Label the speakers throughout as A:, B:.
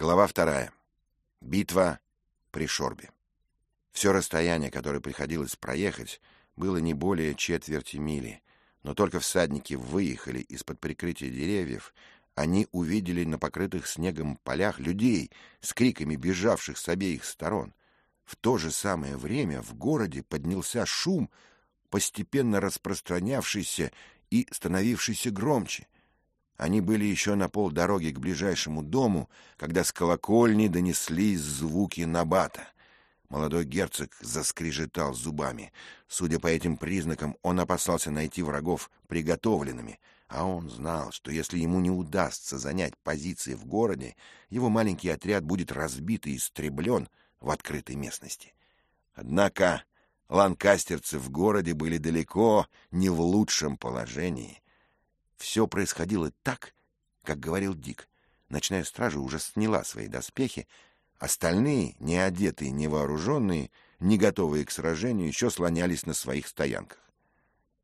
A: Глава вторая. Битва при Шорбе. Все расстояние, которое приходилось проехать, было не более четверти мили, но только всадники выехали из-под прикрытия деревьев, они увидели на покрытых снегом полях людей с криками бежавших с обеих сторон. В то же самое время в городе поднялся шум, постепенно распространявшийся и становившийся громче. Они были еще на полдороги к ближайшему дому, когда с колокольни донеслись звуки набата. Молодой герцог заскрежетал зубами. Судя по этим признакам, он опасался найти врагов приготовленными, а он знал, что если ему не удастся занять позиции в городе, его маленький отряд будет разбит и истреблен в открытой местности. Однако ланкастерцы в городе были далеко не в лучшем положении. Все происходило так, как говорил Дик. Ночная стража уже сняла свои доспехи, остальные, не одетые, не вооруженные, не готовые к сражению, еще слонялись на своих стоянках.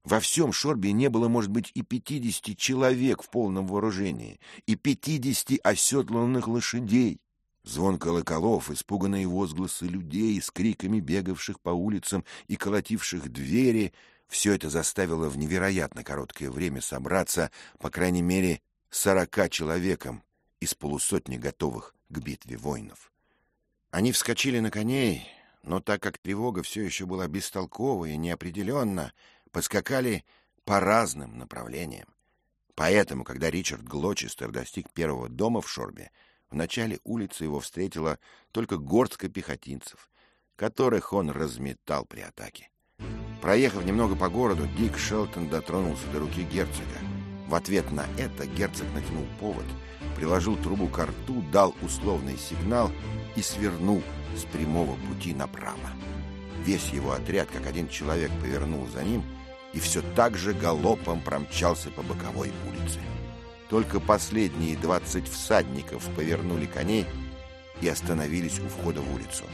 A: Во всем Шорбе не было, может быть, и пятидесяти человек в полном вооружении, и пятидесяти оседланных лошадей. Звон колоколов, испуганные возгласы людей с криками бегавших по улицам и колотивших двери — все это заставило в невероятно короткое время собраться, по крайней мере, сорока человекам из полусотни готовых к битве воинов. Они вскочили на коней, но так как тревога все еще была бестолкова и неопределенна, поскакали по разным направлениям. Поэтому, когда Ричард Глочестер достиг первого дома в Шорбе, в начале улицы его встретила только горстка пехотинцев, которых он разметал при атаке. Проехав немного по городу, Дик Шелтон дотронулся до руки герцога. В ответ на это герцог натянул повод, приложил трубу к рту, дал условный сигнал и свернул с прямого пути направо. Весь его отряд, как один человек, повернул за ним и все так же галопом промчался по боковой улице. Только последние двадцать всадников повернули коней и остановились у входа в улицу.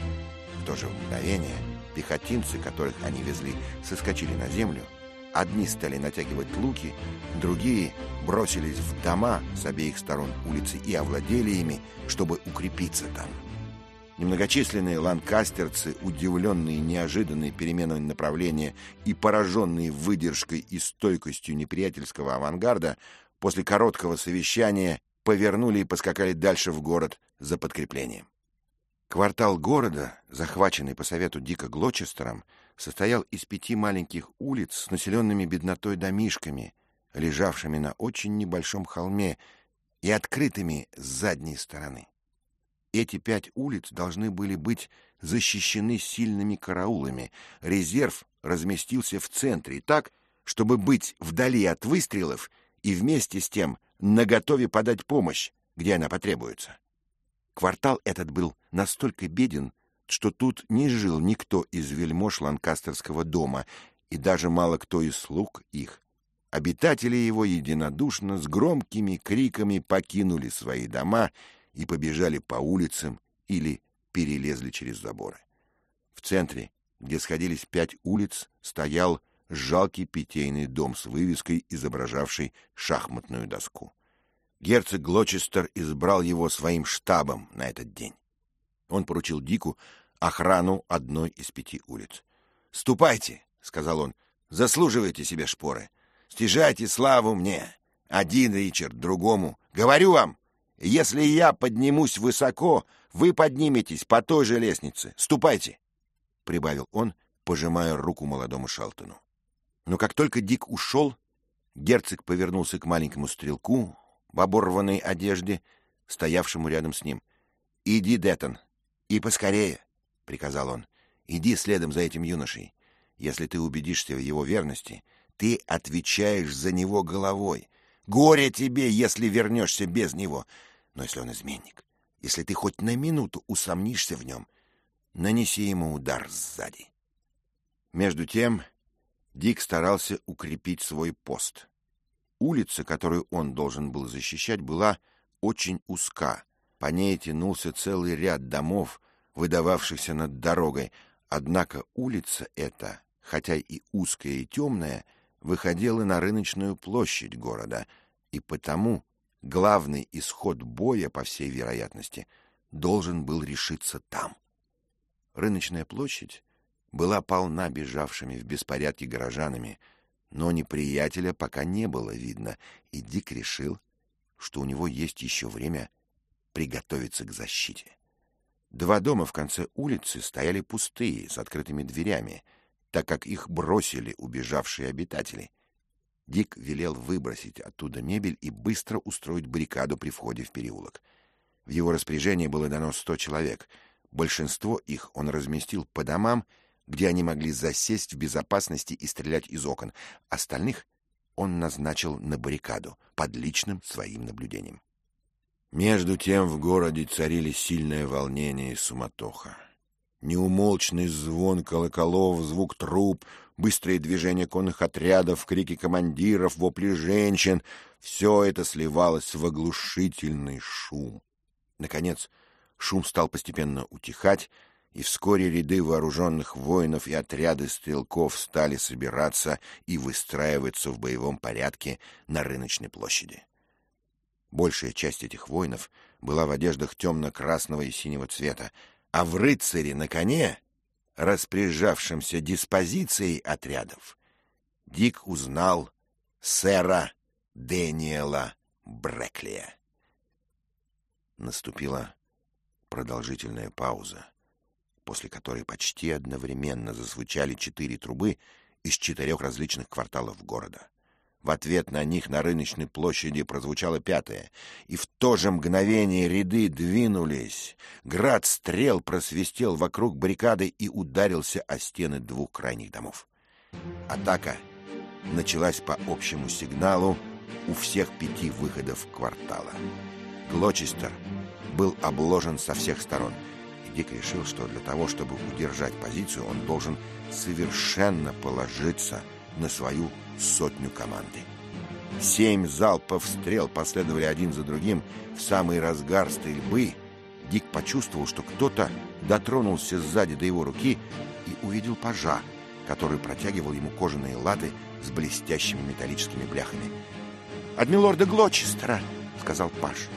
A: В то же мгновение пехотинцы, которых они везли, соскочили на землю. Одни стали натягивать луки, другие бросились в дома с обеих сторон улицы и овладели ими, чтобы укрепиться там. Немногочисленные ланкастерцы, удивленные неожиданной переменой направления и пораженные выдержкой и стойкостью неприятельского авангарда, после короткого совещания повернули и поскакали дальше в город за подкреплением. Квартал города, захваченный по совету Дика Глочестером, состоял из пяти маленьких улиц с населенными беднотой домишками, лежавшими на очень небольшом холме и открытыми с задней стороны. Эти пять улиц должны были быть защищены сильными караулами. Резерв разместился в центре так, чтобы быть вдали от выстрелов и вместе с тем наготове подать помощь, где она потребуется. Квартал этот был настолько беден, что тут не жил никто из вельмож Ланкастерского дома, и даже мало кто из слуг их. Обитатели его единодушно с громкими криками покинули свои дома и побежали по улицам или перелезли через заборы. В центре, где сходились пять улиц, стоял жалкий питейный дом с вывеской, изображавшей шахматную доску. Герцог Глочестер избрал его своим штабом на этот день. Он поручил Дику охрану одной из пяти улиц. «Ступайте», — сказал он, — «заслуживайте себе шпоры. Стяжайте славу мне. Один Ричард, другому. Говорю вам, если я поднимусь высоко, вы подниметесь по той же лестнице. Ступайте», — прибавил он, пожимая руку молодому Шалтону. Но как только Дик ушел, герцог повернулся к маленькому стрелку в оборванной одежде, стоявшему рядом с ним. «Иди, Детон, и поскорее», — приказал он. «Иди следом за этим юношей. Если ты убедишься в его верности, ты отвечаешь за него головой. Горе тебе, если вернешься без него. Но если он изменник, если ты хоть на минуту усомнишься в нем, нанеси ему удар сзади». Между тем Дик старался укрепить свой пост. Улица, которую он должен был защищать, была очень узка. По ней тянулся целый ряд домов, выдававшихся над дорогой. Однако улица эта, хотя и узкая и темная, выходила на рыночную площадь города, и потому главный исход боя, по всей вероятности, должен был решиться там. Рыночная площадь была полна бежавшими в беспорядке горожанами, но неприятеля пока не было видно, и Дик решил, что у него есть еще время приготовиться к защите. Два дома в конце улицы стояли пустые, с открытыми дверями, так как их бросили убежавшие обитатели. Дик велел выбросить оттуда мебель и быстро устроить баррикаду при входе в переулок. В его распоряжение было дано сто человек. Большинство их он разместил по домам, где они могли засесть в безопасности и стрелять из окон. Остальных он назначил на баррикаду под личным своим наблюдением. Между тем в городе царили сильное волнение и суматоха. Неумолчный звон колоколов, звук труб, быстрые движения конных отрядов, крики командиров, вопли женщин — все это сливалось в оглушительный шум. Наконец, шум стал постепенно утихать, и вскоре ряды вооруженных воинов и отряды стрелков стали собираться и выстраиваться в боевом порядке на рыночной площади. Большая часть этих воинов была в одеждах темно-красного и синего цвета, а в рыцаре на коне, распоряжавшемся диспозицией отрядов, Дик узнал сэра Дэниела Бреклия. Наступила продолжительная пауза после которой почти одновременно зазвучали четыре трубы из четырех различных кварталов города. В ответ на них на рыночной площади прозвучала пятая, и в то же мгновение ряды двинулись. Град стрел просвистел вокруг баррикады и ударился о стены двух крайних домов. Атака началась по общему сигналу у всех пяти выходов квартала. Глочестер был обложен со всех сторон — Дик решил, что для того, чтобы удержать позицию, он должен совершенно положиться на свою сотню команды. Семь залпов стрел последовали один за другим в самый разгар стрельбы. Дик почувствовал, что кто-то дотронулся сзади до его руки и увидел пажа, который протягивал ему кожаные латы с блестящими металлическими бляхами. «От милорда Глочестера», — сказал паж.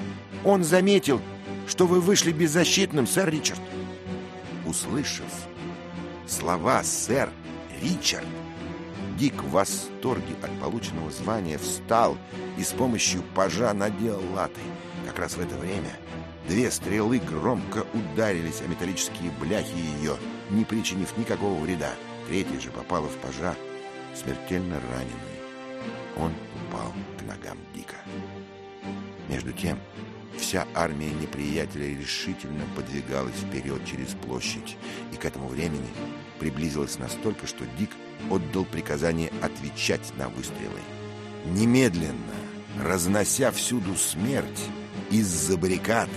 A: «Он заметил, что вы вышли беззащитным, сэр Ричард. Услышав слова «сэр Ричард», Дик в восторге от полученного звания встал и с помощью пажа надел латы. Как раз в это время две стрелы громко ударились о металлические бляхи ее, не причинив никакого вреда. Третья же попала в пажа, смертельно раненый. Он упал к ногам Дика. Между тем Вся армия неприятеля решительно подвигалась вперед через площадь, и к этому времени приблизилась настолько, что Дик отдал приказание отвечать на выстрелы. Немедленно, разнося всюду смерть, из-за баррикад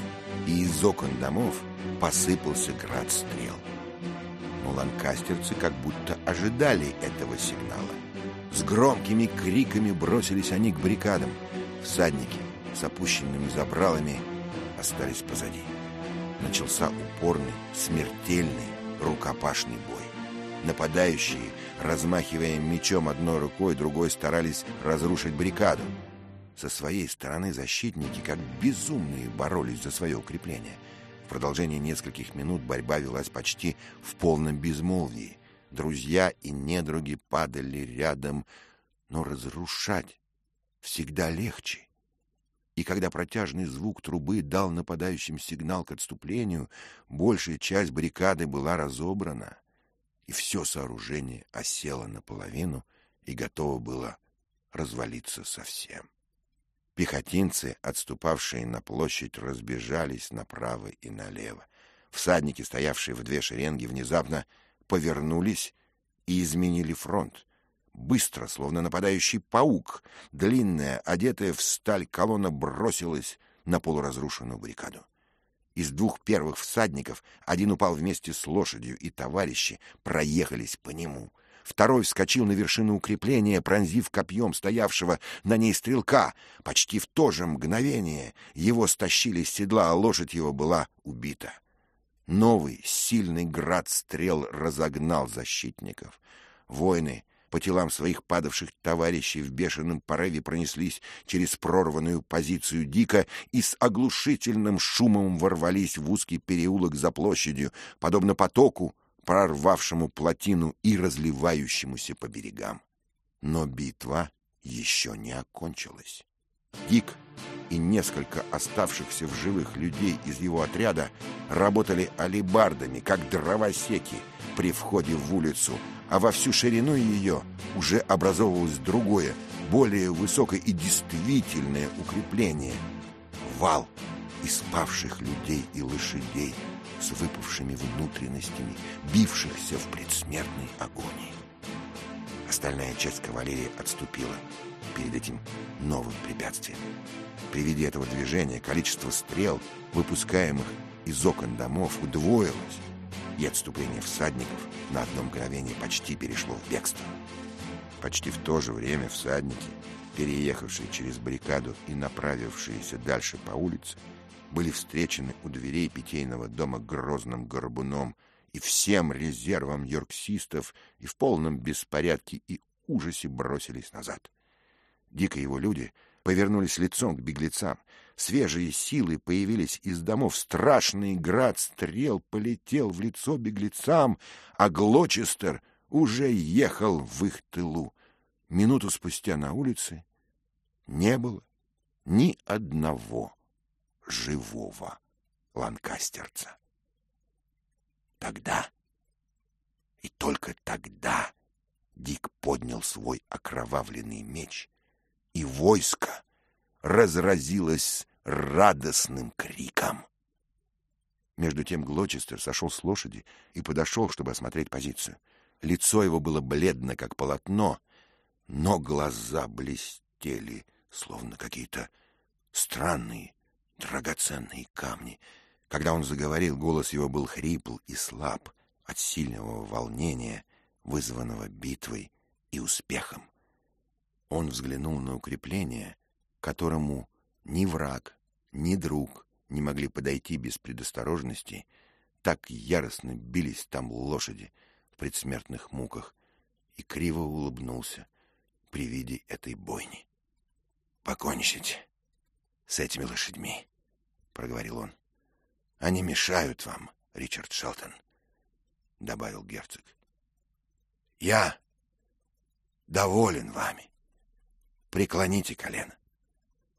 A: и из окон домов посыпался град стрел. Но ланкастерцы как будто ожидали этого сигнала. С громкими криками бросились они к баррикадам. Всадники с опущенными забралами остались позади. Начался упорный, смертельный, рукопашный бой. Нападающие, размахивая мечом одной рукой, другой старались разрушить баррикаду. Со своей стороны защитники, как безумные, боролись за свое укрепление. В продолжении нескольких минут борьба велась почти в полном безмолвии. Друзья и недруги падали рядом, но разрушать всегда легче. И когда протяжный звук трубы дал нападающим сигнал к отступлению, большая часть баррикады была разобрана, и все сооружение осело наполовину и готово было развалиться совсем. Пехотинцы, отступавшие на площадь, разбежались направо и налево. Всадники, стоявшие в две шеренги, внезапно повернулись и изменили фронт. Быстро, словно нападающий паук, длинная, одетая в сталь колонна бросилась на полуразрушенную баррикаду. Из двух первых всадников один упал вместе с лошадью, и товарищи проехались по нему. Второй вскочил на вершину укрепления, пронзив копьем стоявшего на ней стрелка. Почти в то же мгновение его стащили с седла, а лошадь его была убита. Новый, сильный град стрел разогнал защитников. Воины по телам своих падавших товарищей в бешеном порыве пронеслись через прорванную позицию Дика и с оглушительным шумом ворвались в узкий переулок за площадью, подобно потоку, прорвавшему плотину и разливающемуся по берегам. Но битва еще не окончилась. Дик и несколько оставшихся в живых людей из его отряда работали алибардами, как дровосеки, при входе в улицу, а во всю ширину ее уже образовывалось другое, более высокое и действительное укрепление — вал из павших людей и лошадей с выпавшими внутренностями, бившихся в предсмертной агонии. Остальная часть кавалерии отступила перед этим новым препятствием. При виде этого движения количество стрел, выпускаемых из окон домов, удвоилось, и отступление всадников на одно мгновение почти перешло в бегство. Почти в то же время всадники, переехавшие через баррикаду и направившиеся дальше по улице, были встречены у дверей питейного дома грозным горбуном и всем резервом йорксистов и в полном беспорядке и ужасе бросились назад. Дико его люди повернулись лицом к беглецам. Свежие силы появились из домов. Страшный град стрел полетел в лицо беглецам, а Глочестер уже ехал в их тылу. Минуту спустя на улице не было ни одного живого ланкастерца. Тогда и только тогда Дик поднял свой окровавленный меч и войско разразилось радостным криком. Между тем Глочестер сошел с лошади и подошел, чтобы осмотреть позицию. Лицо его было бледно, как полотно, но глаза блестели, словно какие-то странные, драгоценные камни. Когда он заговорил, голос его был хрипл и слаб от сильного волнения, вызванного битвой и успехом. Он взглянул на укрепление, которому ни враг, ни друг не могли подойти без предосторожности, так яростно бились там лошади в предсмертных муках, и криво улыбнулся при виде этой бойни. «Покончить с этими лошадьми», — проговорил он. «Они мешают вам, Ричард Шелтон», — добавил герцог. «Я доволен вами. Преклоните колено.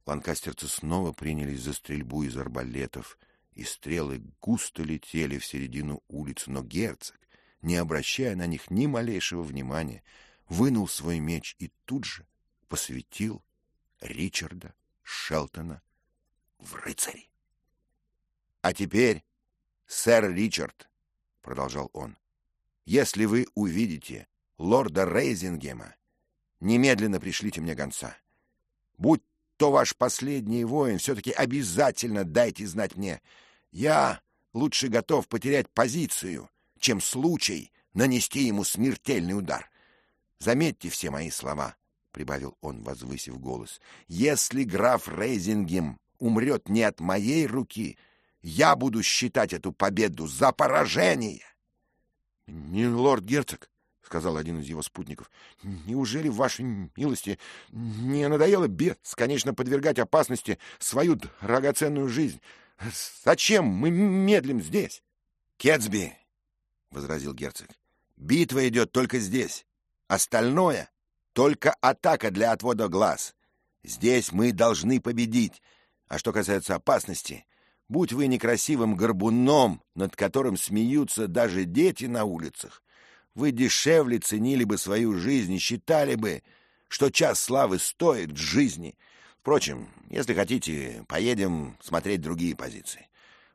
A: Ланкастерцы снова принялись за стрельбу из арбалетов, и стрелы густо летели в середину улицы, но герцог, не обращая на них ни малейшего внимания, вынул свой меч и тут же посвятил Ричарда Шелтона в рыцари. — А теперь, сэр Ричард, — продолжал он, — если вы увидите лорда Рейзингема Немедленно пришлите мне гонца. Будь то ваш последний воин, все-таки обязательно дайте знать мне. Я лучше готов потерять позицию, чем случай нанести ему смертельный удар. Заметьте все мои слова, — прибавил он, возвысив голос. Если граф Рейзингем умрет не от моей руки, я буду считать эту победу за поражение. — Не лорд-герцог, сказал один из его спутников. Неужели в вашей милости не надоело бесконечно подвергать опасности свою драгоценную жизнь? Зачем мы медлим здесь? Кетсби, возразил герцог. Битва идет только здесь. Остальное только атака для отвода глаз. Здесь мы должны победить. А что касается опасности, будь вы некрасивым горбуном, над которым смеются даже дети на улицах, вы дешевле ценили бы свою жизнь и считали бы, что час славы стоит жизни. Впрочем, если хотите, поедем смотреть другие позиции.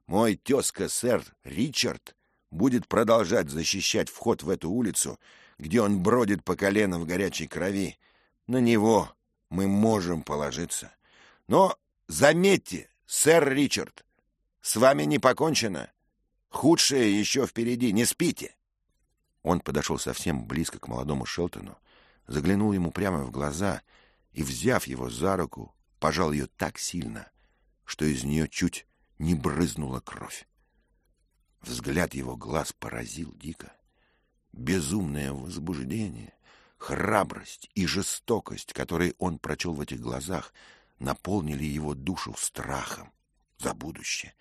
A: Мой тезка сэр Ричард будет продолжать защищать вход в эту улицу, где он бродит по колено в горячей крови. На него мы можем положиться. Но заметьте, сэр Ричард, с вами не покончено. Худшее еще впереди. Не спите. Он подошел совсем близко к молодому Шелтону, заглянул ему прямо в глаза и, взяв его за руку, пожал ее так сильно, что из нее чуть не брызнула кровь. Взгляд его глаз поразил дико. Безумное возбуждение, храбрость и жестокость, которые он прочел в этих глазах, наполнили его душу страхом за будущее.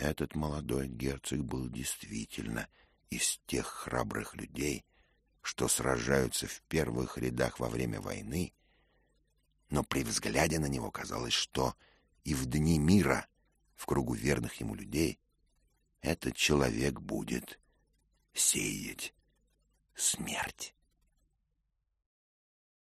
A: Этот молодой герцог был действительно из тех храбрых людей, что сражаются в первых рядах во время войны, но при взгляде на него казалось, что и в дни мира, в кругу верных ему людей, этот человек будет сеять смерть.